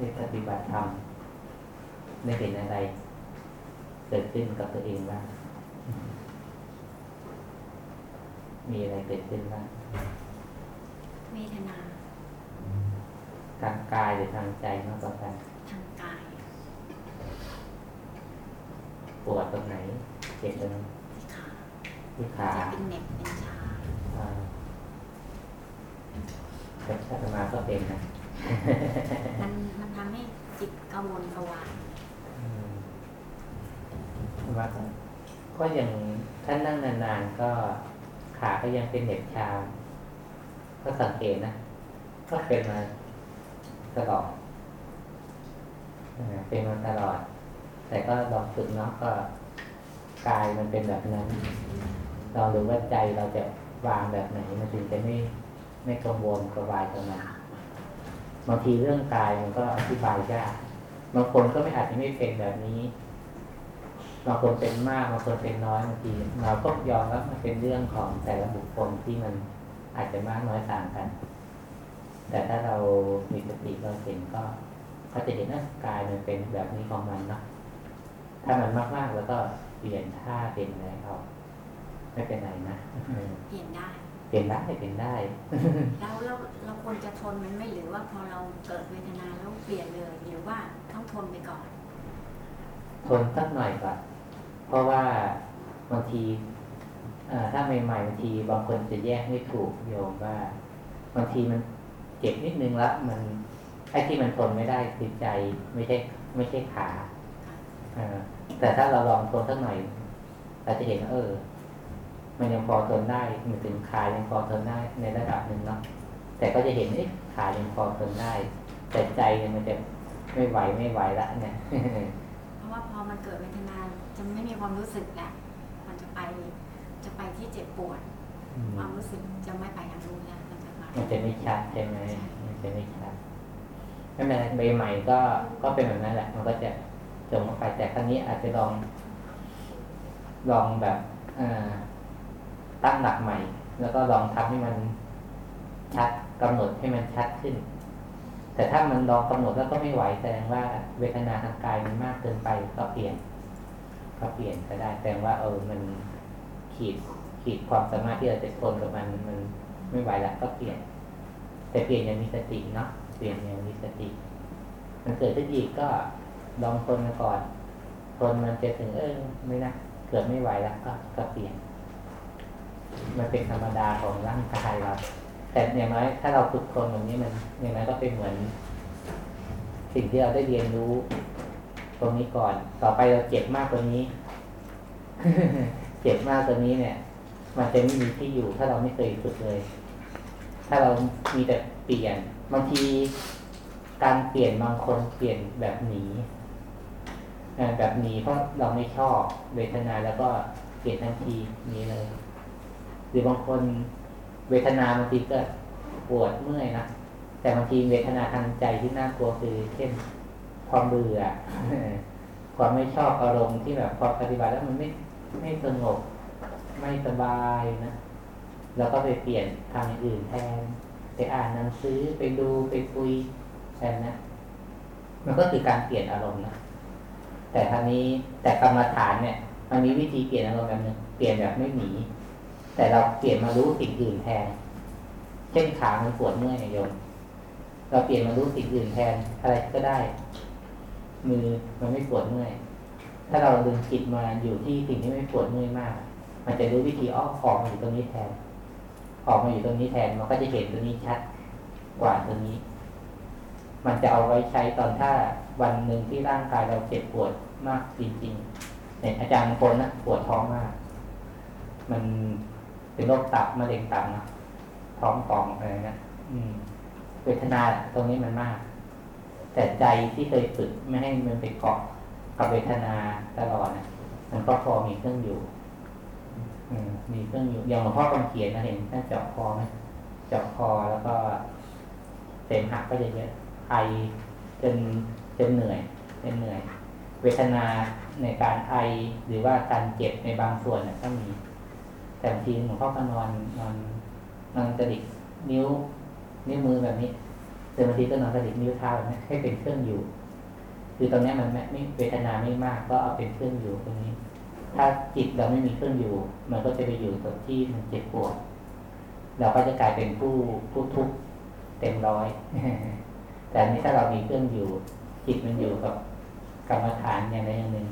ได้ปฏิบัติธรรมได้เห็นอะไร เกิดขึ้นกับตัวเองบ้างมีอะไรเกิดขึ้นบ้างเวทนาทางกายหรือทางใจมากกว่ากันทางกาย ปวดตรงไหนเจ็บตรงไหนที่ขาที่ขาจะเป็นเหน็บเป็นชาอ่าแต่ถ้าจะมาก็เป็นนะ มันมันทำให้จิตกระวนกระวายอืมว่าก็ก็ยังท่านนั่งนานๆก็ขาก็ยังเป็นเหน็บชา ก็สังเกตนะก็เป็นมาตลอดอ่าเป็นมาตลอด แต่ก็ลองฝึกเนาะก็กายมันเป็นแบบนั้นลองดูว่าใจเราจะวางแบบไหนมันถึงจะไม่ไม่กังวลกระวายตรงนั้น บางทีเรื่องกายมันก็อธิบายยากบางคนก็ไม่อาจจะไม่เป็นแบบนี้บางคนเป็นมากบางคนเป็นน้อยบางทีเราก็ยอมรับมันเป็นเรื่องของแต่ละบุคคลที่มันอาจจะมากน้อยต่างกัน แต่ถ้าเรามีสติเราเห็นก็ก็จะเห็นว่ากายมันเป็นแบบนี้ของมันเนาะถ้ามันมากๆแล้วก็เปลี่ยนท่าเป็นอะไรเอาไม่เป็นไรนะเปลี่ยนได้ เปลี่ยนได้เปลี่ยนได้ แล้วเราเราควรจะทนมันไหม่หรือว่าพอเราเกิดเวทนาแล้วเปลี่ยนเลยหรือว่าต้องทนไปก่อน ทนสักหน่อยก่อนเพราะว่าบางทีเอ่อถ้าใหม่ๆบางทีบางคนจะแยกไม่ถูกโยมว่าบางทีมันเจ็บนิดนึงละมันไอ้ที่มันทนไม่ได้คือใจไม่ใช่ไม่ใช่ขาเออแต่ถ้าเราลองทนสักหน่อยเราจะเห็นว่าเออ มันยังพอทนได้มันถึงขายังพอทนได้ในระดับหนึ่งเนาะแต่ก็จะเห็นเอ๊ะขายังพอทนได้ แต่ใจเนี่ยมันจะไม่ไหวไม่ไหวละเนี่ยเพราะว่าพอมันเกิดเวทนาจะไม่มีความรู้สึกแหละมันจะไปจะไปที่เจ็บปวดอืมความรู้สึกจะไม่ไปทางนู้นแล้วมันจะมามันจะไม่ชัดใช่ไหมมันจะไม่ชัดไม่เป็นไรใหม่ๆก็ก็เป็นแบบนั้นแหละ มันก็จะจมลงไปแต่ครั้งนี้อาจจะลอง ลองแบบอ่า ตั้งหลักใหม่ แล้วก็ลองทำให้มันชัดกำหนดให้มันชัดขึ้น แต่ถ้ามันลองกำหนดแล้วก็ไม่ไหวแสดงว่าเวทนาทางกายมันมากเกินไปก็เปลี่ยน ก็เปลี่ยนก็ได้ แสดงว่าเออมันขีดขีดความสามารถที่เราจะทนกับมันมันไม่ไหวแล้วก็เปลี่ยน แต่เปลี่ยนย่างมีสติเนาะเปลี่ยนย่างมีสติ มันเกิดขึ้นอีกก็ลองทนมาก่อนทนมันจะถึงเออไม่นะเกิดไม่ไหวแล้วก็ก็เปลี่ยน มันเป็นธรรมดาของร่างกายเราแต่อย่างน้อยถ้าเราฝึกทนแบบนี้มันอย่างน้อยก็เป็นเหมือน สิ่งที่เราได้เรียนรู้ตรงนี้ก่อน ต่อไปเราเจ็บมากกว่านี้ เจ็บมากกว่านี้เนี่ย มันจะไม่มีที่อยู่ ถ้าเราไม่เคยฝึกเลย ถ้าเรามีแต่เปลี่ยนบางทีการเปลี่ยนบางคนเปลี่ยนแบบหนีแบบหนีเพราะเราไม่ชอบเวทนาแล้วก็เปลี่ยนทันทีนี้เลย หรือบางคนเวทนาบางทีก็ปวดเมื่อยนะแต่บางทีเวทนาทางใจที่น่ากลัวคือเช่นความเบื่อความไม่ชอบอารมณ์ที่แบบพอปฏิบัติแล้วมันไม่ไม่สงบไม่สบายนะแล้วก็ไปเปลี่ยนทางอย่างอื่นแทนไปอ่านหนังสือไปดูไปคุยแทนนะมันก็คือการเปลี่ยนอารมณ์นะแต่ทางนี้แต่กรรมฐานเนี่ย มันมีวิธีเปลี่ยนอารมณ์แบบนึงเปลี่ยนแบบไม่หนี แต่เราเปลี่ยนมารู้สิ่งอื่นแทน เช่นขามันปวดเมื่อยโยม เราเปลี่ยนมารู้สิ่งอื่นแทนอะไรก็ได้ มือมันไม่ปวดเมื่อย ถ้าเราดึงจิตมาอยู่ที่สิ่งที่ไม่ปวดเมื่อยมาก มันจะรู้วิธีอ้อออกมาอยู่ตรงนี้แทน ออกมาอยู่ตรงนี้แทน มันก็จะเห็นตรงนี้ชัดกว่าตรงนี้ มันจะเอาไว้ใช้ตอนถ้าวันหนึ่งที่ร่างกายเราเจ็บปวดมากจริงๆเนี่ยอาจารย์คนนะปวดท้องมาก มัน เป็นโรคตับมะเร็งตับนะท้องป่องอะไรนะอืม เวทนาตรงนี้มันมาก แต่ใจที่เคยฝึกไม่ให้มันไปเกาะกับเวทนาตลอดนะมันก็พอมีเครื่องอยู่อืมีเครื่องอยู่อย่างหลวงพ่อกำเขียนนะเห็นท่านเจาะคอไหมเจาะคอแล้วก็เสมหะก็จะเยอะไอจนจนเหนื่อยจนเหนื่อย เวทนาในการไอหรือว่าการเจ็บในบางส่วนน่ะก็มี แต่บางทีหลวงพ่อก็นอนนอนนอนกระดิกนิ้ว นิ้วมือแบบนี้หรือบางทีก็นอนกระดิกนิ้วเท้านะให้เป็นเครื่องอยู่ คือตรงนี้มันไม่เวทนาไม่มากก็เอาเป็นเครื่องอยู่ตรงนี้ ถ้าจิตเราไม่มีเครื่องอยู่ มันก็จะไปอยู่กับที่มันเจ็บปวดเราก็จะกลายเป็นผู้ผู้ทุกข์เต็มร้อย แต่นนี้ถ้าเรามีเครื่องอยู่ จิตมันอยู่กับกรรมฐานอย่างใดอย่างหนึ่ง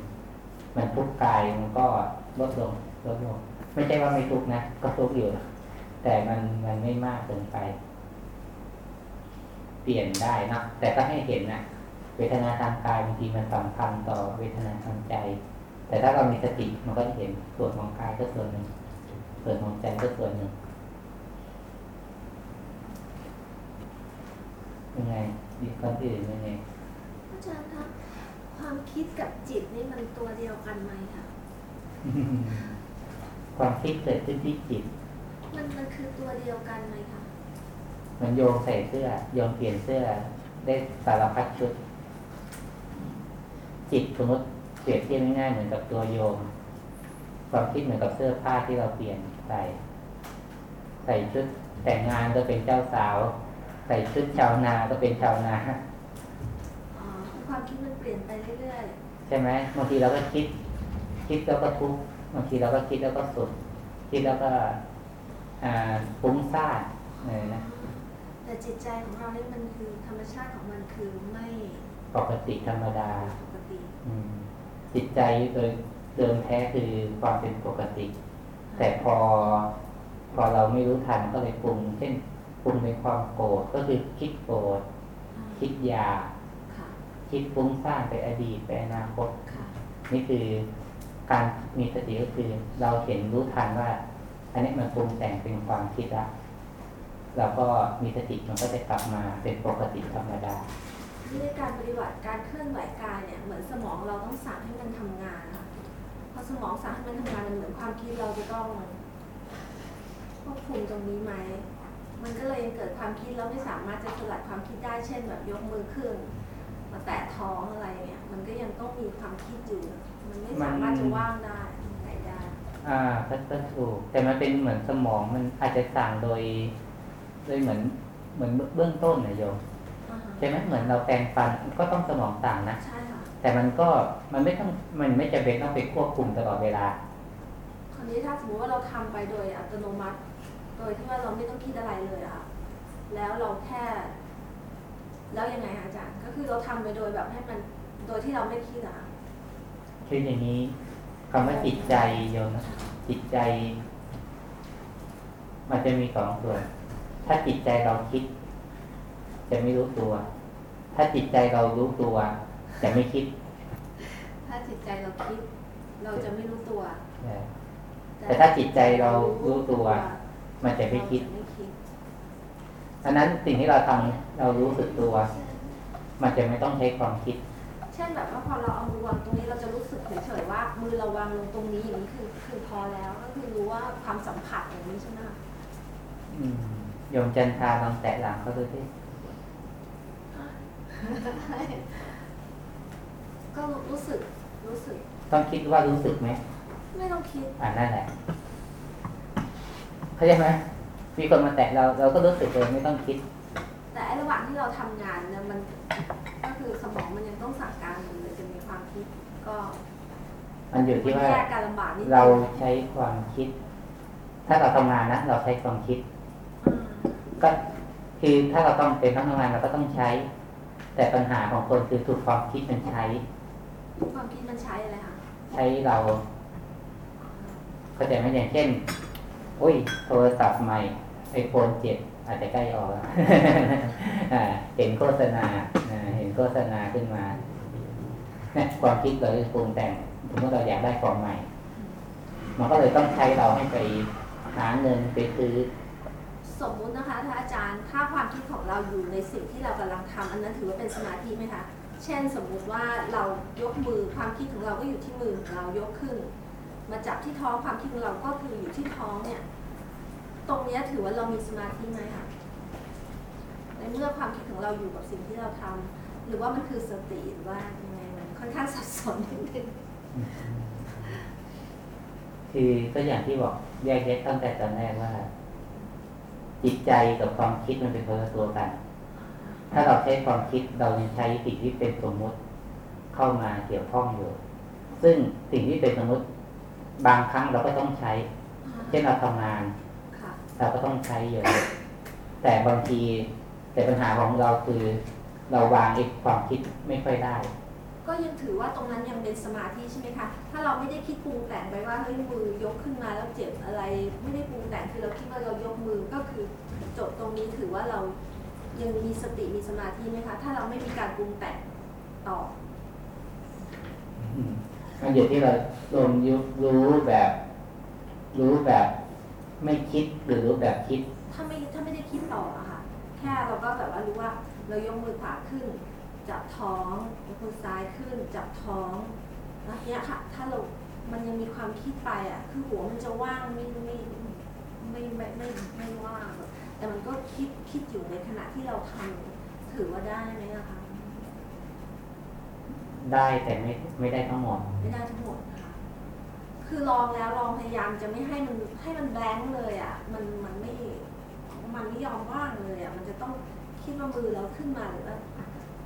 มันทุกข์กายมันก็ลดลงลดลง ไม่ใช่ว่าไม่ทุกข์นะ ก็ทุกข์อยู่ แต่มันมันไม่มากเกินไป เปลี่ยนได้เนอะแต่ก็ให้เห็นนะเวทนาทางกายบางทีมันสัมพันธ์ต่อเวทนาทางใจ แต่ถ้าเรามีสติมันก็จะเห็นส่วนของกายก็ส่วนหนึ่งส่วนของใจก็ส่วนหนึ่งยังไงดีคนอื่นยังไงอาจารย์คะความคิดกับจิตนี่มันตัวเดียวกันไหมคะ ความคิดเกิดขึ้นที่จิต มันมันคือตัวเดียวกันไหมคะมันโยงใส่เสื้อ โยงเปลี่ยนเสื้อ ได้สารพัดชุด จิตสมมติเปรียบเทียบง่ายๆเหมือนกับตัวโยง ความคิดเหมือนกับเสื้อผ้าที่เราเปลี่ยนใส่ ใส่ชุดแต่งงานก็เป็นเจ้าสาว ใส่ชุดชาวนาก็เป็นชาวนาอ๋อความคิดมันเปลี่ยนไปเรื่อยใช่ไหมบางทีเราก็คิด คิดแล้วก็ทุกข์ บางทีเราก็คิดแล้วก็สุขคิดแล้วก็อ่าฟุ้งซ่านอะไรนะๆแต่จิตใจของเรานี่มันคือธรรมชาติของมันคือไม่ปกติธรรมดาปกติอืมจิตใจโดยเดิมแท้คือความเป็นปกติ แต่พอพอเราไม่รู้ทันก็เลยปรุงเช่นปรุงในความโกรธก็คือคิดโกรธอ่าคิดอยากค่ะคิดฟุ้งซ่านไปอดีตไปอนาคตค่ะนี่คือ การมีสติก็คือเราเห็นรู้ทันว่า อันนี้มันปรุงแต่งเป็นความคิดละเราก็มีสติมันก็จะกลับมาเป็นปกติธรรมดาที่ในการปฏิบัติการเคลื่อนไหวกายเนี่ยเหมือนสมองเราต้องสั่งให้มันทำงานค่ะพอสมองสั่งให้มันทำงานมันเหมือนความคิดเราจะต้องควบคุมตรงนี้ไหมมันก็เลยเกิดความคิดแล้วไม่สามารถจะสลัดความคิดได้เช่นแบบยกมือขึ้นมาแตะท้องอะไรเนี่ยมันก็ยังต้องมีความคิดอยู่ มันไม่สามารถจะว่างได้ไหนได้ อ่าก็ก็ถูก แต่มันเป็นเหมือนสมองมันอาจจะสั่งโดยโดยเหมือนเหมือนเบื้องต้นนะโยมอ่าฮะใช่ไหมเหมือนเราแปรงฟันก็ต้องสมองสั่งนะใช่ค่ะแต่มันก็มันไม่ต้องมันไม่จำเป็นต้องไปควบคุมตลอดเวลาคราวนี้ถ้าสมมติว่าเราทำไปโดยอัตโนมัติ โดยที่ว่าเราไม่ต้องคิดอะไรเลยอะค่ะแล้วเราแค่ แล้วยังไงคะอาจารย์ ก็คือเราทำไปโดยแบบให้มันโดยที่เราไม่คิดอะ ค่ะคืออย่างนี้คำว่าจิตใจโยมนะจิตใจ มันจะมีสองส่วน ถ้าจิตใจเราคิด จะไม่รู้ตัว ถ้าจิตใจเรารู้ตัว จะไม่คิด ถ้าจิตใจเราคิด เราจะไม่รู้ตัวแต่ถ้าจิตใจเรารู้ตัว มันจะไม่คิดเราจะไม่คิดอันนั้นสิ่งที่เราทำเรารู้สึกตัว มันจะไม่ต้องใช้ความคิดเช่นแบบว่าพอเราเอามือวางตรงนี้เราจะรู้สึกเฉยๆว่า มือเราวางลงตรงนี้อย่างนี้คือคือพอแล้วก็คือรู้ว่าความสัมผัสอย่างนี้ใช่ไหมคะอืมโยมจันทราลองแตะหลังเขาดูสิก็รู้สึกรู้สึก ต้องคิดว่ารู้สึกไหมไม่ต้องคิดอ่านั่นแหละเข้าใจไหมมีคนมาแตะเราเราก็รู้สึกเลยไม่ต้องคิด แต่ไอ้ระหว่างที่เราทำงานเนี่ยมันก็ คือสมองมันยังต้องสั่งการอยู่เลยจะมีความคิดก็มันอยู่ที่ว่าแยกการลำบากนิดนึงเราใช้ความคิด ถ้าเราทำงานนะเราใช้ความคิดอืมก็คือถ้าเราต้องเป็นต้องทำงานเราก็ต้องใช้ แต่ปัญหาของคนคือถูกความคิดมันใช้ ความคิดมันใช้อะไรคะใช้เราเข้าใจไหมอย่างเช่นอุ้ยโทรศัพท์ใหม่ไอโฟนเจ็ดอาจจะใกล้ออกแล้วอ่าเห็นโฆษณาอ่าเห็น โฆษณาขึ้นมาเนี่ยความคิดเราจะปรุงแต่งสมมติเราอยากได้ของใหม่ มันก็เลยต้องใช้เราให้ไปหาเงินไปซื้อสมมุตินะคะถ้าอาจารย์ถ้าความคิดของเราอยู่ในสิ่งที่เรากำลังทำอันนั้นถือว่าเป็นสมาธิไหมคะ เช่นสมมุติว่าเรายกมือความคิดของเราก็อยู่ที่มือของเรายกขึ้น มาจับที่ท้องความคิดของเราก็คืออยู่ที่ท้องเนี่ย ตรงนี้ถือว่าเรามีสมาธิไหมคะในเมื่อความคิดของเราอยู่กับสิ่งที่เราทำ หรือว่ามันคือสติหรือว่ายังไงมันค่อนข้างสับสนนิดนึงคือก็อย่างที่บอกแยกแยะตั้งแต่ตอนแรกว่า จิตใจกับความคิดมันเป็นคนละตัวกันอถ้าเราใช้ความคิดเรายังใช้สิ่งที่เป็นสมมุติเข้ามาเกี่ยวข้องอยู่ ซึ่งสิ่งที่เป็นสมมุติบางครั้งเราก็ต้องใช้ เช่นเราทำงานค่ะเราก็ต้องใช้อยู่แต่บางทีแต่ปัญหาของเราคือ เราวางไอ้ความคิดไม่ค่อยได้ ก็ยังถือว่าตรงนั้นยังเป็นสมาธิใช่ไหมคะ ถ้าเราไม่ได้คิดปรุงแต่งไปว่าเฮ้ยมือยกขึ้นมาแล้วเจ็บอะไร ไม่ได้ปรุงแต่งคือเราคิดว่าเรายกมือก็คือจบตรงนี้ถือว่าเรายังมีสติมีสมาธิไหมคะ ถ้าเราไม่มีการปรุงแต่งต่ออืมมันอยู่ที่เรารวมยุรู้แบบ รู้แบบไม่คิดหรือรู้แบบคิด ถ้าไม่ถ้าไม่ได้คิดต่ออะค่ะ แค่เราก็แบบว่ารู้ว่า เรายกมือขวาขึ้น จับท้องยกมือซ้ายขึ้น จับท้องแล้วเนี้ยค่ะ ถ้าเรา มันยังมีความคิดไปอะคือหัวมันจะว่างไม่ไม่ไม่ไม่ไม่ไม่ว่างแบบแต่มันก็คิดคิดอยู่ในขณะที่เราทำถือว่าได้ไหมอะคะ ได้แต่ไม่ไม่ได้ทั้งหมด ไม่ได้ทั้งหมดค่ะ คือลองแล้วลองพยายามจะไม่ให้มันให้มันแบงค์เลยอะมันมันไม่ มันไม่ยอมว่างเลยอะ มันจะต้อง คิดว่ามือเราขึ้นมาหรือว่า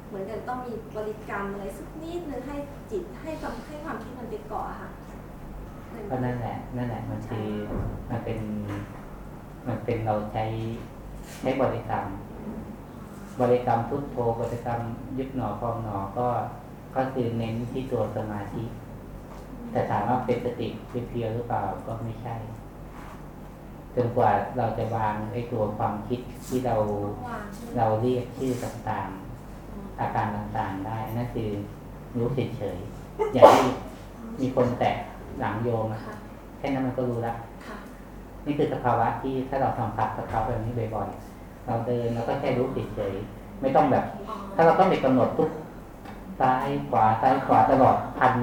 เหมือนกันต้องมีบริกรรมอะไรสักนิดนึงให้จิตให้ความให้ความคิดมันไปเกาะค่ะก็นั่นแหละนั่นแหละมันคือมันเป็นมันเป็นเราใช้ใช้บริกรรม บริกรรมพุทโธบริกรรมยึดหนอพองหนอก็ก็คือเน้นที่ตัวสมาธิ แต่ถามว่าเป็นสติเพียวหรือเปล่าก็ไม่ใช่ จนกว่าเราจะวางไอ้ตัวความคิดที่เราวางใช่ไหมเราเรียกชื่อต่างๆ อาการต่างๆได้นั่นคือรู้เฉยๆอย่างที่มีคนแตะหลังโยมอะค่ะแค่นั้นมันก็รู้ละค่ะนี่คือสภาวะที่ถ้าเราสัมผัสกับเขาแบบนี้บ่อยๆเราเดินเราก็แค่รู้เฉยๆไม่ต้องแบบอ๋อถ้าเราต้องไปกำหนดทุกซ้ายขวาซ้ายขวาตลอดพัน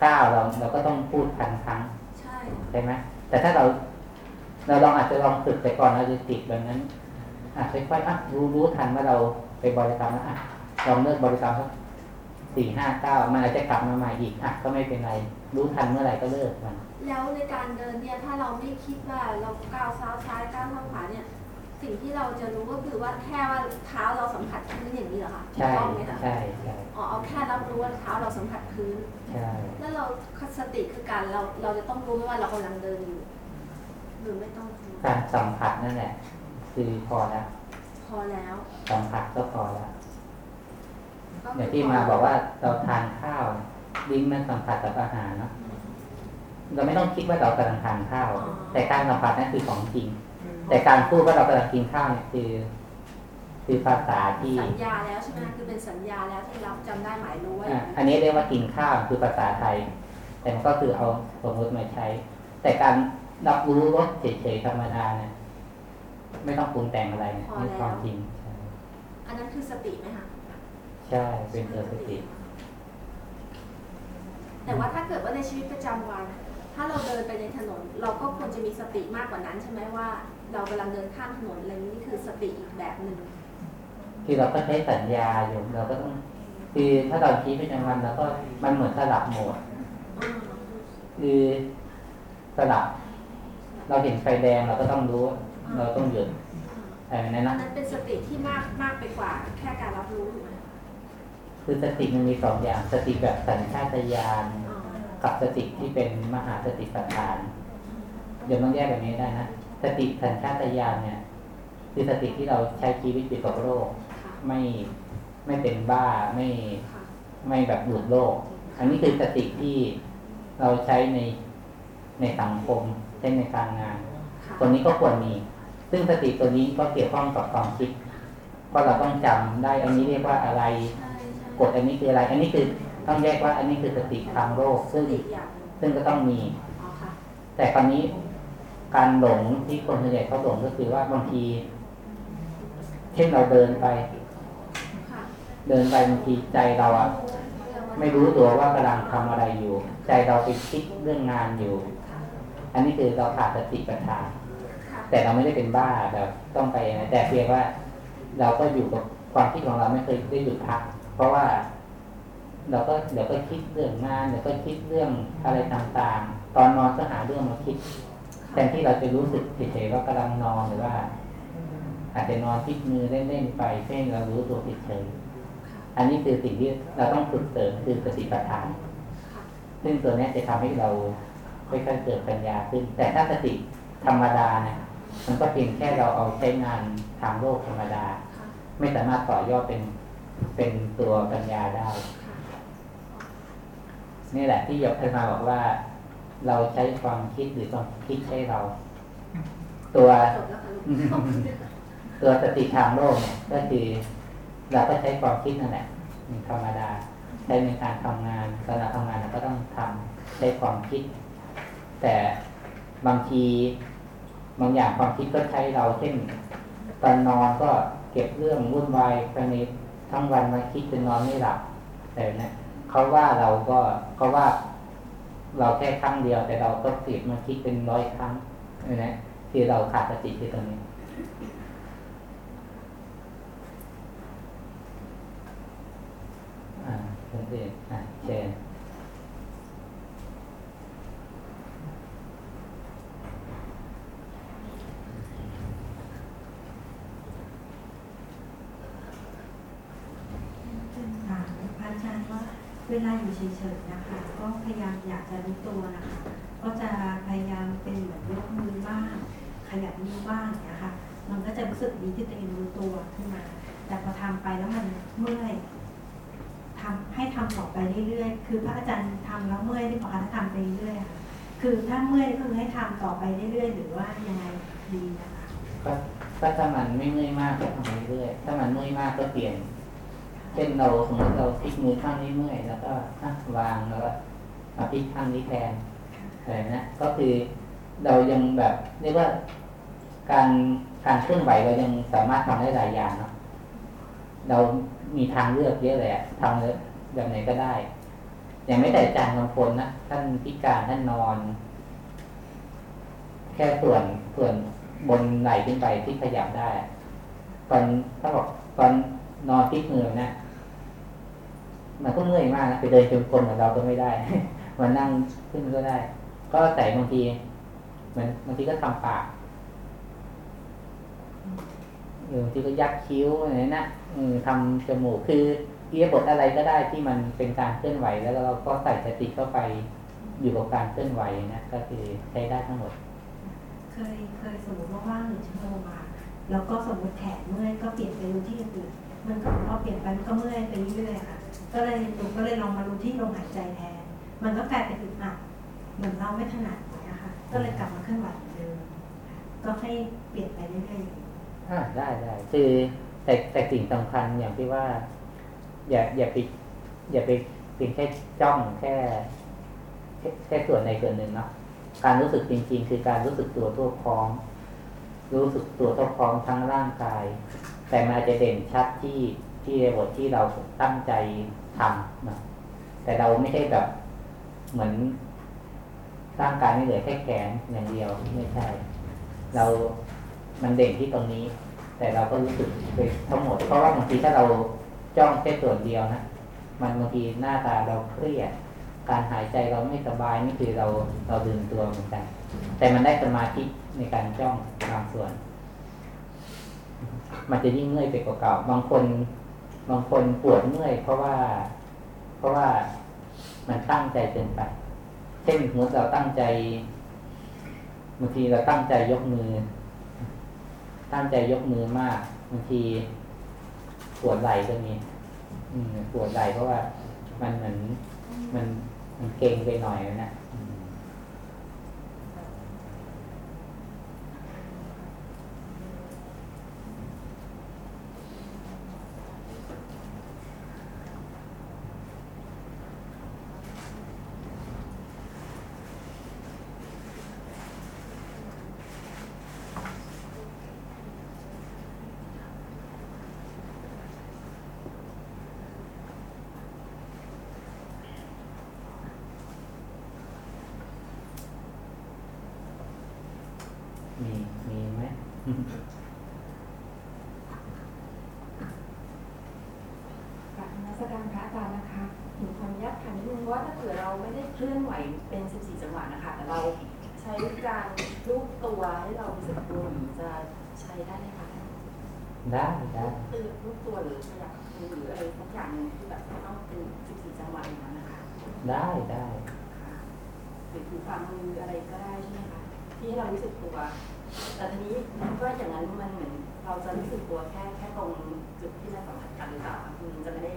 เก้าเราเราก็ต้องพูดพันครั้งใช่ใช่ไหมแต่ถ้าเรา เราลองอาจจะลองฝึกแต่ก่อนเราจะติดแบบนั้นอะค่อยๆอะรู้รู้ทันว่าเราไปบริกรรมแล้วอะลองเลิกบริกรรมสักสี่ห้าเก้ามันอาจจะกลับมาใหม่อีกอะก็ไม่เป็นไร รู้ทันเมื่อไหร่ก็เลิกมัน แล้วในการเดินเนี่ยถ้าเราไม่คิดว่าเราก้าวเท้าซ้ายก้าวเท้าขวาเนี่ย สิ่งที่เราจะรู้ก็คือว่าแค่ว่าเท้าเราสัมผัสพื้นอย่างนี้เหรอคะถูกใช่ต้องไหมคะใช่ใช่อ๋อเอาแค่รับรู้ว่าเท้าเราสัมผัสพื้นใช่แล้วเราสติคือการเราเราจะต้องรู้ไหมว่าเรากำลังเดินอยู่ หรือไม่ต้องรู้การสัมผัสนั่นแหละ คือพอแล้วพอแล้วสัมผัสก็พอแล้วก็อคืย่างที่มาบอกว่าเราทานข้าวลิ้นมันสัมผัสกับอาหารเนาะเราไม่ต้องคิดว่าเรากำลังทานข้าว แต่การสัมผัสนั่นคือของจริง แต่การพูดว่าเรากำลังกินข้าวเนี่ยคือ คือภาษาที่สัญญาแล้วใช่ไหมคือเป็นสัญญาแล้วที่เราจำได้หมายรู้ไว้อะอันนี้เรียกว่ากินข้าวคือภาษาไทย แต่มันก็คือเอาสมมติมาใช้ แต่การ รับรู้รสเฉยๆธรรมดาเนี่ยไม่ต้องปรุงแต่งอะไรเนี่ยนี่ความจริงอันนั้นคือสติไหมคะใช่เป็นตัวสติ แต่ว่าถ้าเกิดว่าในชีวิตประจำวัน ถ้าเราเดินไปในถนน เราก็ควรจะมีสติมากกว่านั้นใช่ไหมว่า เรากำลังเดินข้ามถนนอะไรนี้นี่คือสติอีกแบบหนึ่งคือเราก็ใช้สัญญาอยู่เราก็ต้องคือถ้าเราคิดประจำวันเราก็มันเหมือนสลับโหมดอืมคือสลับ เราเห็นไฟแดงเราก็ต้องรู้ เราต้องหยุดอะไรแบบนั้นอันะนนั้นเป็นสติที่มากมากไปกว่า แค่การรับรู้ถูกไหมคือสติมันมีสองอย่างสติแบบสัญชาตญาณอ๋อกับสติที่เป็นมหาสติปัฏฐานเดี๋ยวต้องแยกแบบนี้ได้นะสติสัญชาตญาณเนี่ย คือสติที่เราใช้ชีวิตอยู่กับโลกค่ะไม่ไม่เป็นบ้าไม่ค่ะไม่แบบหลุดโลก อันนี้คือสติที่เราใช้ในในสังคม ใช้ในการงานค่ะตัวนี้ก็ควรมี ซึ่งสติตัวนี้ก็เกี่ยวข้องกับความคิดเพราะเราต้องจำได้อันนี้เรียกว่าอะไรใช่ใช่กฎอันนี้คืออะไร อันนี้คือต้องแยกว่าอันนี้คือสติทางโลกสซึ่งติอย่างหนึ่งซึ่งก็ต้องมีอ๋อค่ะแต่คราวนี้การหลงที่คนส่วนใหญ่เขาหลงก็คือว่าบางที เช่นเราเดินไปค่ะเดินไปบางทีใจเราอะไม่รู้ตัวว่ากำลังทำอะไรอยู่ ใจเราไปคิดเรื่องงานอยู่ค่ะ อันนี้คือเราขาดสติปัฏฐานค่ะแต่เราไม่ได้เป็นบ้าแบบต้องไปนะแต่เพียงว่า เราก็อยู่กับความคิดของเราไม่เคยได้หยุดพัก เพราะว่า เราก็เดี๋ยวก็คิดเรื่องงานเดี๋ยวก็คิดเรื่องอะไรต่างๆ ตอนนอนก็หาเรื่องมาคิดแทนที่เราจะรู้สึกเฉยๆว่ากำลังนอนหรือว่ากอาจจะนอนพลิกมือเล่นๆไปเพื่อให้เรารู้ตัวเฉยค่ะๆอันนี้คือสิ่งที่เราต้องฝึกเสริมคือสติปัฏฐานค่ะซึ่งตัวเนี้ยจะทำให้เรา ค่อยๆเกิดปัญญาขึ้น แต่ถ้าสติธรรมดาเนี่ยมันก็เพียงแค่เราเอาใช้งานทางโลกธรรมดา ไม่สามารถต่อยอดเป็นเป็นตัวปัญญาได้ นี่แหละที่ยกขึ้นมาบอกว่า เราใช้ความคิดหรือความคิดใช้เรา ตัวตัวสติทางโลกเนี่ยก็คือเราก็ใช้ความคิดนั่นแหละธรรมดาใช้ในการทำงานตอนเราทำงานเราก็ต้องทำใช้ความคิด แต่บางทีบางอย่างความคิดก็ใช้เราเช่นตอนนอนก็เก็บเรื่องวุ่นวายไปในทั้งวันมาคิดจนนอนไม่หลับแต่เนี่ยเขาว่าเราก็เขาว่าเราแค่ครั้งเดียว แต่เราก็เก็บมาคิดเป็นร้อยครั้งนี่นะคือเราขาดสติที่ตรงนี้อ่าเพื่อนๆอ่าเชิญ ค่ะพระอาจารย์ว่าเว ลาอยู่เฉยๆนะคะ ก็พยายามอยากจะรู้ตัวนะคะ ก็จะพยายามเป็นเหมือนยกมือบ้าง ขยับนิ้วบ้างอย่างเงี้ยค่ะมันก็จะรู้สึกดีที่ตัวเองรู้ตัวขึ้นมา แต่พอทำไปแล้วมันเมื่อยทำให้ทำต่อไปเรื่อยๆ คือพระอาจารย์ทำแล้วเมื่อยหรือเปล่าคะถ้ทำไปเรื่อยๆค่ะ คือถ้าเมื่อยก็คือให้ทำต่อไปเรื่อยๆ หรือว่ายังไงดีนะคะก็ถ้ามันไม่เมื่อยมากก็ทำไปเรื่อยๆถ้ามันเมื่อยมากก็เปลี่ยน เช่นเราสมมติเราพลิกมือข้างนี้เมื่อยแล้วก็วางแล้วก็มาพลิกข้างนี้แทนอะไรนะก็คือเรายังแบบเรียกว่าการการเคลื่อนไหวเรายังสามารถทำได้หลายอย่างเนาะเรามีทางเลือกเยอะเลยอะทำเลยแบบไหนก็ได้ อย่างไม่แต่จารย์บางคนนะท่านพิการท่านนอน แค่ส่วนส่วนบนไหล่ขึ้นไปที่ขยับได้ ตอนถ้าบอกตอน นอนพลิกมือนะมันก็เมื่อยมากนะไปเดินจงกรมเหมือนเราก็ไม่ได้มันนั่งขึ้นก็ได้ ก็แต่บางทีเหมือนบางทีก็ทำปากหรือบางทีก็ยักคิ้วอะไรนะเออทำจมูกคือเอียบทอะไรก็ได้ที่มันเป็นการเคลื่อนไหว แล้วเราก็ใส่สติเข้าไปอยู่กับการเคลื่อนไหวนะก็คือใช้ได้ทั้งหมด เคยเคยสมมติว่าว่างหนึ่งชั่วโมงมาแล้วก็สมมติแขนเมื่อยก็เปลี่ยนไปรู้ที่อื่น มันก็พอเปลี่ยนไปมันก็เมื่อยไปเรื่อยๆค่ะ ก็เลยหนูก็เลยลองมารู้ที่ลมหายใจแทน มันก็กลายเป็นอึดอัดเหมือนเราไม่ถนัดอย่างเงี้ยค่ะก็เลยกลับมาเคลื่อนไหวเหมือนเดิมก็ให้เปลี่ยนไปเรื่อยๆอ่างนี้อ่าได้ได้คือแต่แต่สิ่งสำคัญอย่างที่ว่า อย่าอย่าไปอย่าไปเพียงแค่จ้องแค่แค่ส่วนใดส่วนหนึ่งเนาะการรู้สึกจริง ๆ คือการรู้สึกตัวทั่วพร้อม รู้สึกตัวทั่วพร้อมทั้งร่างกาย แต่มันอาจจะเด่นชัดที่ที่บทที่เราตั้งใจทำนะแต่เราไม่ใช่แบบเหมือนร่างกายไม่เหลือแค่แขนอย่างเดียวไม่ใช่ เรามันเด่นที่ตรงนี้ แต่เราก็รู้สึกไปทั้งหมด เพราะว่าบางทีถ้าเราจ้องแค่ส่วนเดียวนะมันบางทีหน้าตาเราเครียด การหายใจเราไม่สบายนี่คือเราเราดึงตัวเหมือนกัน แต่มันได้สมาธิในการจ้องบางส่วน มันจะยิ่งเมื่อยไปกว่าเก่า บางคน บางคนปวดเมื่อย เพราะว่า เพราะว่ามันตั้งใจเกินไป เช่นสมมติเราตั้งใจบางทีเราตั้งใจยกมือ ตั้งใจยกมือมากบางทีปวดไหล่ก็มีปวดไหล่เพราะว่า มันเหมือนมันมันเกร็งไปหน่อยนะอืม มีมีไหม กราบนมัสการพระอาจารย์นะคะหนูขออนุญาตถามนิดนึงว่าถ้าเกิดเราไม่ได้เคลื่อนไหวเป็น 14 จังหวะนะคะแต่เราใช้การรูปตัวให้เรารู้สึกตัวหนูจะใช้ได้ไหมคะได้ได้คือรูปตัวหรือขยับมือหรืออะไรสักอย่างหนึ่งที่แบบต้องเป็น 14 จังหวะอย่างนั้นนะคะได้ได้ค่ะหรือถือฝ่ามืออะไรก็ได้ใช่ไหมคะที่ให้เรารู้สึกตัว แต่ทีนี้ก็อย่างนั้นมันเหมือนเราจะรู้สึกตัวแค่แค่ตรงจุดที่เราสัมผัสกันหรือเปล่ามันจะไม่ได้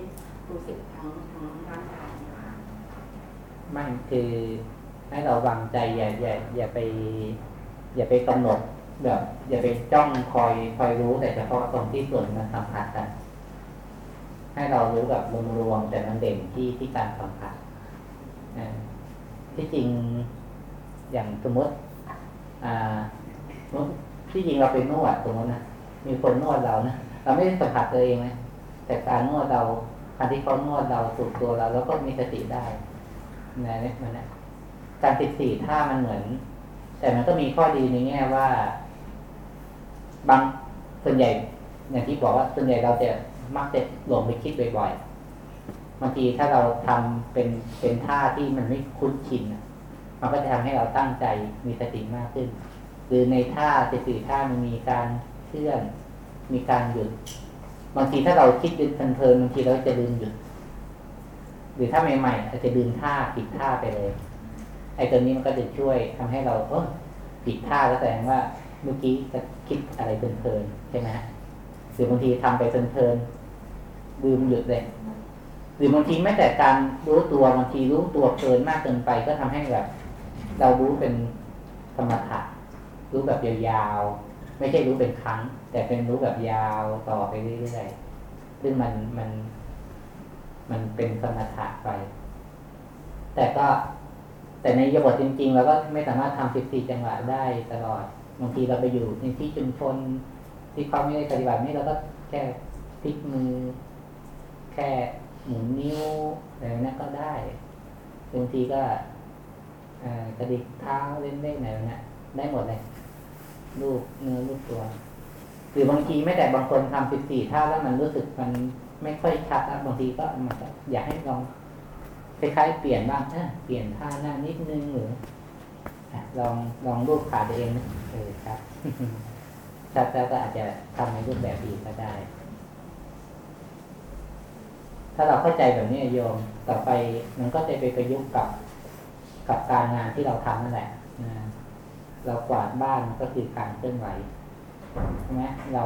รู้สึกทั้งทั้งร่างกายนะคะไม่คือให้เราวางใจอย่าอย่าอย่าไป อย่าไปกำหนดแบบอย่าไปจ้องคอยคอยรู้แต่เฉพาะตรงที่ส่วนมันสัมผัสกันให้เรารู้แบบรวมๆแต่มันเด่นที่ที่การสัมผัสที่จริงอย่างสมมติอ่า ที่จริงเราไปนวดสมมตินะมีคนนวดเรานะเราไม่ได้สัมผัสตัวเองนะแต่การนวดเราการที่เขานวดเราสูกตัวเรา แล้วก็มีสติได้นะเนี่ยมันนะการติดสี่ท่ามันเหมือน แต่มันก็มีข้อดีในแง่ว่า บางส่วนใหญ่ อย่างที่บอกว่าส่วนใหญ่เราจะมักจะหลงไปคิดบ่อยๆบางทีถ้าเราทำเป็นเป็นท่าที่มันไม่คุ้นชินมันก็จะทำให้เราตั้งใจมีสติมากขึ้น หรือในท่าติดสี่ท่ามันมีการเคลื่อน มีการหยุด บางทีถ้าเราคิดดึงเพลินบางทีเราจะลืมหยุด หรือถ้าใหม่ๆอาจจะลืมท่าผิดท่าไปเลย ไอ้ตัวนี้มันก็จะช่วยทำให้เราเออผิดท่าแล้วแสดงว่าเมื่อกี้จะคิดอะไรเพลินๆใช่ไหมฮะหรือบางทีทำไปเพลินๆลืมหยุดเลยหรือบางทีแม้แต่การรู้ตัวบางทีรู้ตัวเพลินมากเกินไป ก็ทำให้แบบ เรารู้เป็นสมะ รู้แบบยาวๆไม่ใช่รู้เป็นครั้ง แต่เป็นรู้แบบยาวต่อไปเรื่อยๆซึ่งมันมัน มันเป็นสมถะไป แต่ก็แต่ในยบทจริง ๆ เราก็ไม่สามารถทำสิบสี่จังหวะได้ตลอดบางทีเราไปอยู่ในที่ชุมชนที่เขาไม่ได้ปฏิบัตินี่เราก็แค่พลิกมือ แค่หมุนนิ้วอะไรนั้นก็ได้บางทีก็กระดิกเท้าเล่นๆอะไรนะได้หมดเลย รูปเนื้อรูปตัว หรือบางทีไม่แต่บางคนทำสิบสี่ท่าแล้วมันรู้สึกมันไม่ค่อยชัดนะบางทีก็มันอยากให้ลองคล้ายๆเปลี่ยนบ้างเออเปลี่ยนท่าหน้านิดนึงหรือลองลองรูปขาตัวเองนะเออครับชัดแล้วก็อาจจะทำในรูปแบบอีกก็ได้ ถ้าเราเข้าใจแบบนี้โยม ต่อไปมันก็จะไปประยุกต์กับกับการงานที่เราทำนั่นแหละนะ เรากวาดบ้านก็คือการเคลื่อนไหวใช่ไหมเรา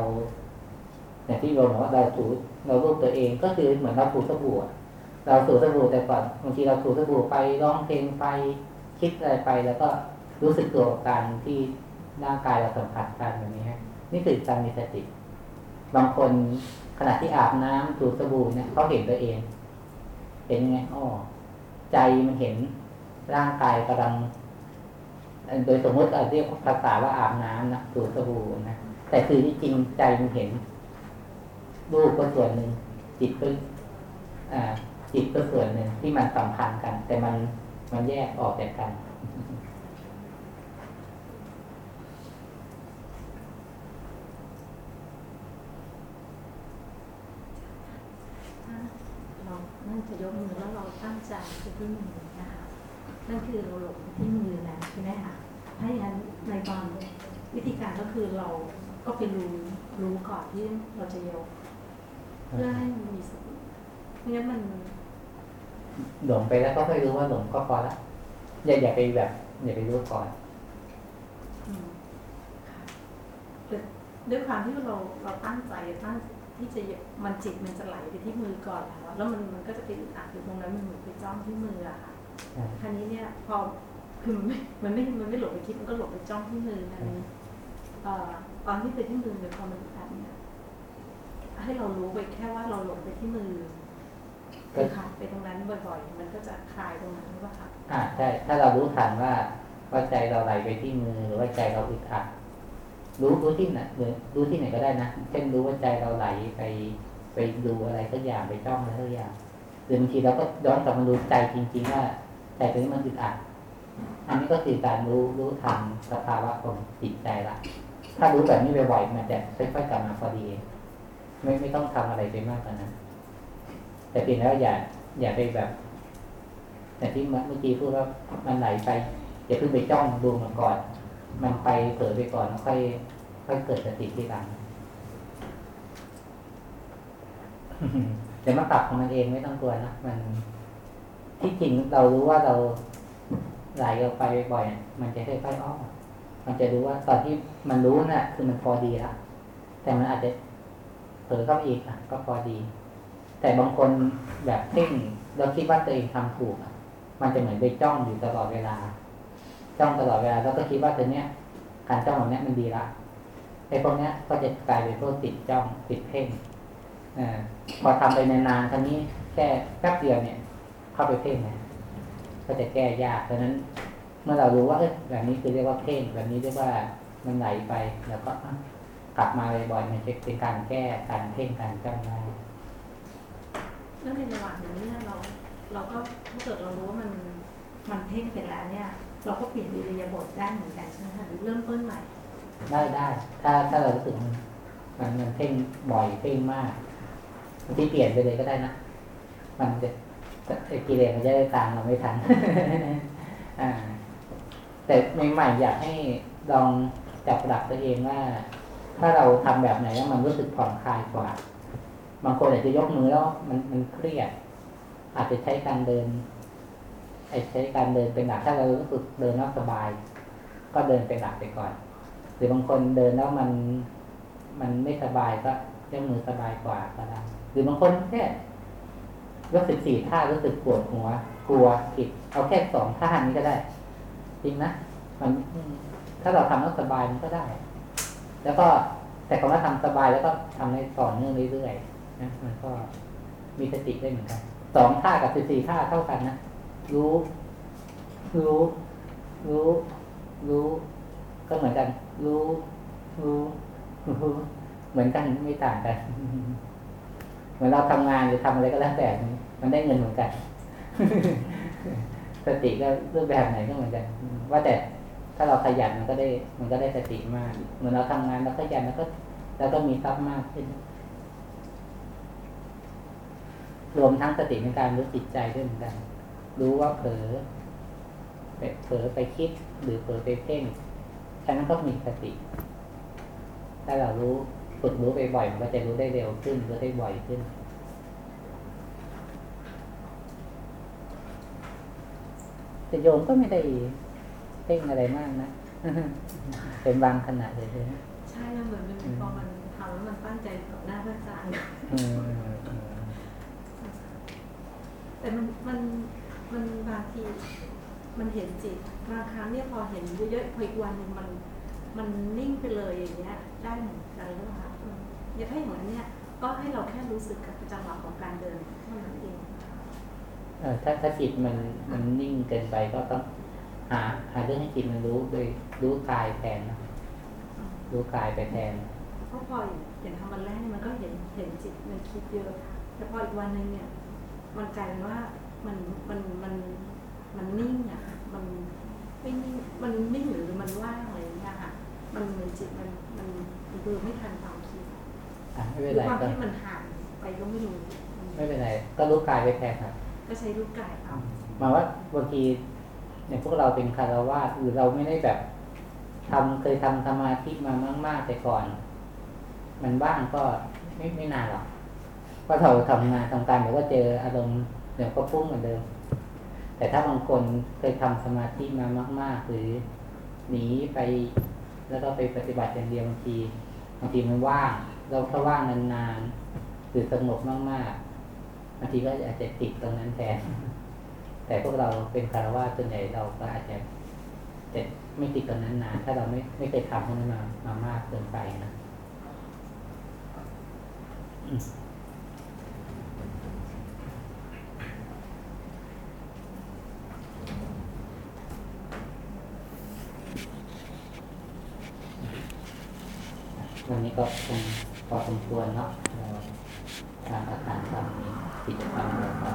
อย่างที่โยมบอกว่าเราถูเรารูปตัวเองก็คือเหมือนเราถูสบู่เราถูสบู่แต่ก่อนบางทีเราถูสบู่ไปร้องเพลงไปคิดอะไรไป แล้วก็รู้สึกตัวกับการที่ร่างกายเราสัมผัสกันแบบนี้ฮะนี่คือการมีสติ บางคนขณะที่อาบน้ำถูสบู่เนี่ยเขาเห็นตัวเอง เห็นยังไงอ๋อใจมันเห็นร่างกายกำลัง โดยสมมติอาเรียกภาษาว่าอาบน้ำนะถูสบู่นะแต่คือที่จริงใจมันเห็นรูปก็ส่วนหนึ่งจิตก็จิตก็ส่วนหนึ่งที่มันสัมพันธ์กัน แต่มันมันแยกออกจากกันเรานั่งจะยกมือแล้วเราตั้งใจไปที่มือนะคะ นั่นคือเราหลงไปที่มือแล้วใช่ไหมคะถ้าอย่างนั้นในตอนวิธีการก็คือเราก็ไปรู้รู้ก่อนที่เราจะยกเพื่อให้มันมีสติไม่งั้นมันหลงไปแล้วก็ค่อยรู้ว่าหลงก็พอละอย่าอย่าไปแบบ อย่าไปรู้ก่อนอืมค่ะแต่ด้วยความที่เราเราตั้งใจตั้งที่จะมันจิตมันจะไหลไปที่มือก่อนแล้วแล้วมันมันก็จะเป็นอัดอยู่ตรงนั้นมันเหมือนไปจ้องที่มืออะค่ะใช่ คราวนี้เนี่ยพอคือมันไม่มันไม่มันไม่หลบไปคิดมันก็หลบไปจ้องที่มืออันนี้เอ่อตอนที่ไปที่มือเนี่ยพอมันอัดเนี่ยให้เรารู้ไปแค่ว่าเราหลงไปที่มือคือขาดไปตรงนั้นบ่อยๆ มันก็จะคลายตรงนั้นหรือเปล่าคะอ่าใช่ถ้าเรารู้ทันว่าว่าใจเราไหลไปที่มือหรือว่าใจเราอึดอัดรู้รู้ที่ไหนหรือรู้ที่ไหนก็ได้นะเช่นรู้ว่าใจเราไหลไปไปดูอะไรสักอย่างไปจ้องอะไรสักอย่างหรือบางทีเราก็ย้อนกลับมาดูใจจริง ๆ ว่า ใจตัวนี้มันอึดอัดอันนี้ก็คือการรู้รู้ทันสภาวะของจิตใจละถ้ารู้แบบนี้บ่อยๆมันจะค่อยๆกลับมาพอดีเองไม่ไม่ต้องทำอะไรไปมากกว่านั้นแต่เพียงแล้วอย่าอย่าไปแบบแต่ที่เมื่อกี้พูดว่ามันไหลไป อย่าเพิ่งไปจ้องดูมันก่อน มันไปเผลอไปก่อนแล้วค่อย ค่อยเกิดสติที่หลังเดี๋ยวมันปรับของมันเองไม่ต้องกลัวนะมัน ที่จริงเรารู้ว่าเราไหลออกไปบ่อย มันจะค่อยๆอ้อมมันจะรู้ว่าตอนที่มันรู้น่ะ คือมันพอดีแล้วแต่มันอาจจะเผลอเข้าไปอีกอะ ก็พอดี แต่บางคนแบบเพ่งเราคิดว่าตัวเองทำถูกอะ มันจะเหมือนไปจ้องอยู่ตลอดเวลา จ้องตลอดเวลาแล้วก็คิดว่าตัวเนี้ยการจ้องแบบนี้มันดีละไอ้พวกเนี้ยก็จะกลายเป็นพวกติดจ้องติดเพ่งอาพอทำไปนานๆทั้งนี้แค่แป๊บเดียวเนี่ย เข้าไปเพ่งนะก็จะแก้ยากเพราะฉะนั้น เมื่อเรารู้ว่าเออแบบนี้คือเรียกว่าเพ่งแบบนี้เรียกว่ามันไหลไป แล้วก็อะกลับมาบ่อยๆมันจะเป็นการแก้การเพ่งการจ้องได้แล้วในระหว่างนี้เนี่ยเรา เราก็ถ้าเกิดเรารู้ว่ามันมันเพ่งไปแล้วเนี่ย เราก็เปลี่ยนอิริยาบถได้เหมือนกันใช่ไหมคะหรือเริ่มต้นใหม่ ได้ได้ถ้าถ้าเรารู้สึกมันมันมันเพ่งบ่อยเพ่งมากบางทีเปลี่ยนไปเลยก็ได้นะมันจะไอ้ กิเลสมันจะได้ตามเราไม่ทันแต่ใหม่ๆอยากให้ลองจับหลักตัวเองว่า ถ้าเราทำแบบไหนแล้วมันรู้สึกผ่อนคลายกว่า บางคนอาจจะยกมือแล้วมันมันเครียด อาจจะใช้การเดินใช้การเดินเป็นหลักถ้าเรารู้สึกเดินแล้วสบาย ก็เดินเป็นหลักไปก่อน หรือบางคนเดินแล้วมันมันไม่สบายก็ยกมือสบายกว่าก็ได้หรือบางคนแค่ รู้สึกสี่ท่ารู้สึกปวดหัว กลัวผิด เอาแค่สองท่านี้ก็ได้ จริงนะมันถ้าเราทำแล้วสบายมันก็ได้ แล้วก็แต่คำว่าทำสบายแล้วก็ทำในต่อเนื่องเรื่อยๆนะมันก็มีสติได้เหมือนกันสองท่ากับสิบสี่ท่าเท่ากันนะรู้ รู้ รู้ รู้ ก็เหมือนกัน รู้ รู้รู้เหมือนกันไม่ต่างกัน เหมือนเราทำงานหรือทำอะไรก็แล้วแต่มันได้เงินเหมือนกัน สติก็รูปแบบไหนก็เหมือนกัน ว่าแต่ถ้าเราขยันมันก็ได้ มันก็ได้สติมาก เหมือนเราทำงานเราขยันแล้วก็แล้วก็มีทรัพย์มากขึ้น รวมทั้งสติในการรู้จิตใจด้วยเหมือนกัน รู้ว่าเผลอเผลอไปคิดหรือเผลอไปเพ่งฉะนั้นก็มีสติ ถ้าเรารู้ ฝึกรู้ไปบ่อยมันก็จะรู้ได้เร็วขึ้นรู้ได้บ่อยขึ้น แต่โยมก็ไม่ได้เพ่งอะไรมากนะ เป็นบางขณะเลยนะใช่แล้วเหมือนมันพอมันทำแล้วมันตั้งใจต่อหน้าพระอาจารย์อืมอืมแต่มันมันมันบางที มันเห็นจิตบางครั้งเนี่ยพอเห็นเยอะๆพออีกวันหนึ่งมัน มันนิ่งไปเลยอย่างเงี้ยได้เหมือนกันหรือเปล่าคะอืมอย่างถ้าอย่างนั้นเนี่ยก็ให้เราแค่รู้สึกกับจังหวะของการเดินเท่านั้นเองเออถ้าถ้าจิตมันมันนิ่งเกินไปก็ต้องหาหาเรื่องให้จิตมันรู้โดยรู้กายแทนนะรู้กายไปแทนเพราะพออย่างทำวันแรกเนี่ยมันก็เห็นเห็นจิตมันคิดเยอะแต่พออีกวันหนึ่งเนี่ยมันกลายเป็นว่ามันมันมันมันนิ่งอะมันไม่นิ่งมันนิ่งหรือมันว่าง มันเหมือนจิตมันมันมันดูไม่ทันความคิดอะไม่หเป็รืนไรความก็ที่มันห่างไปก็ไม่รู้อืมไม่เป็นไรก็รู้กายไปแทนครับก็ใช้รูปกายเอาหมายว่าบางทีเนี่ยพวกเราเป็นคารวะหรือเราไม่ได้แบบทำเคยทำสมาธิมามากๆแต่ก่อน มันบ้างก็ไม่ไม่นานหรอกเพราะเราทำงานทำการเดี๋ยวก็เจออารมณ์เดี๋ยวก็พุ่งเหมือนเดิม แต่ถ้าบางคนเคยทำสมาธิมามาก ๆ หรือหนีไป แล้วก็ไปปฏิบัติอย่างเดียวบางทีบางทีมันว่าง เราถ้าว่างนานๆหรือสงบมากๆบางทีก็อาจจะติดตรงนั้นแทน แต่พวกเราเป็นคารวะส่วนใหญ่เราก็อาจจะจะไม่ติดตรงนั้นนานถ้าเราไม่ไม่เคยทำพวกนั้นมามามากเกินไปนะ วันนี้ก็คงพอสมควรเนาะเราทางอาคารทำนี้กิจกรรมเราก็